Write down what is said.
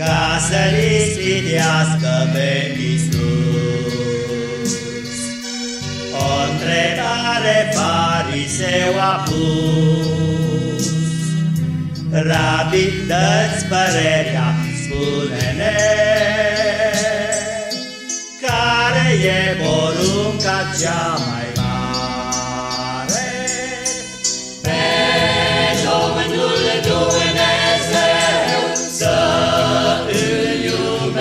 ca să-L ispitească pe Iisus. O întrebare fariseu a pus, Rabi, dă-ți părerea, spune-ne, Care e porunca cea mai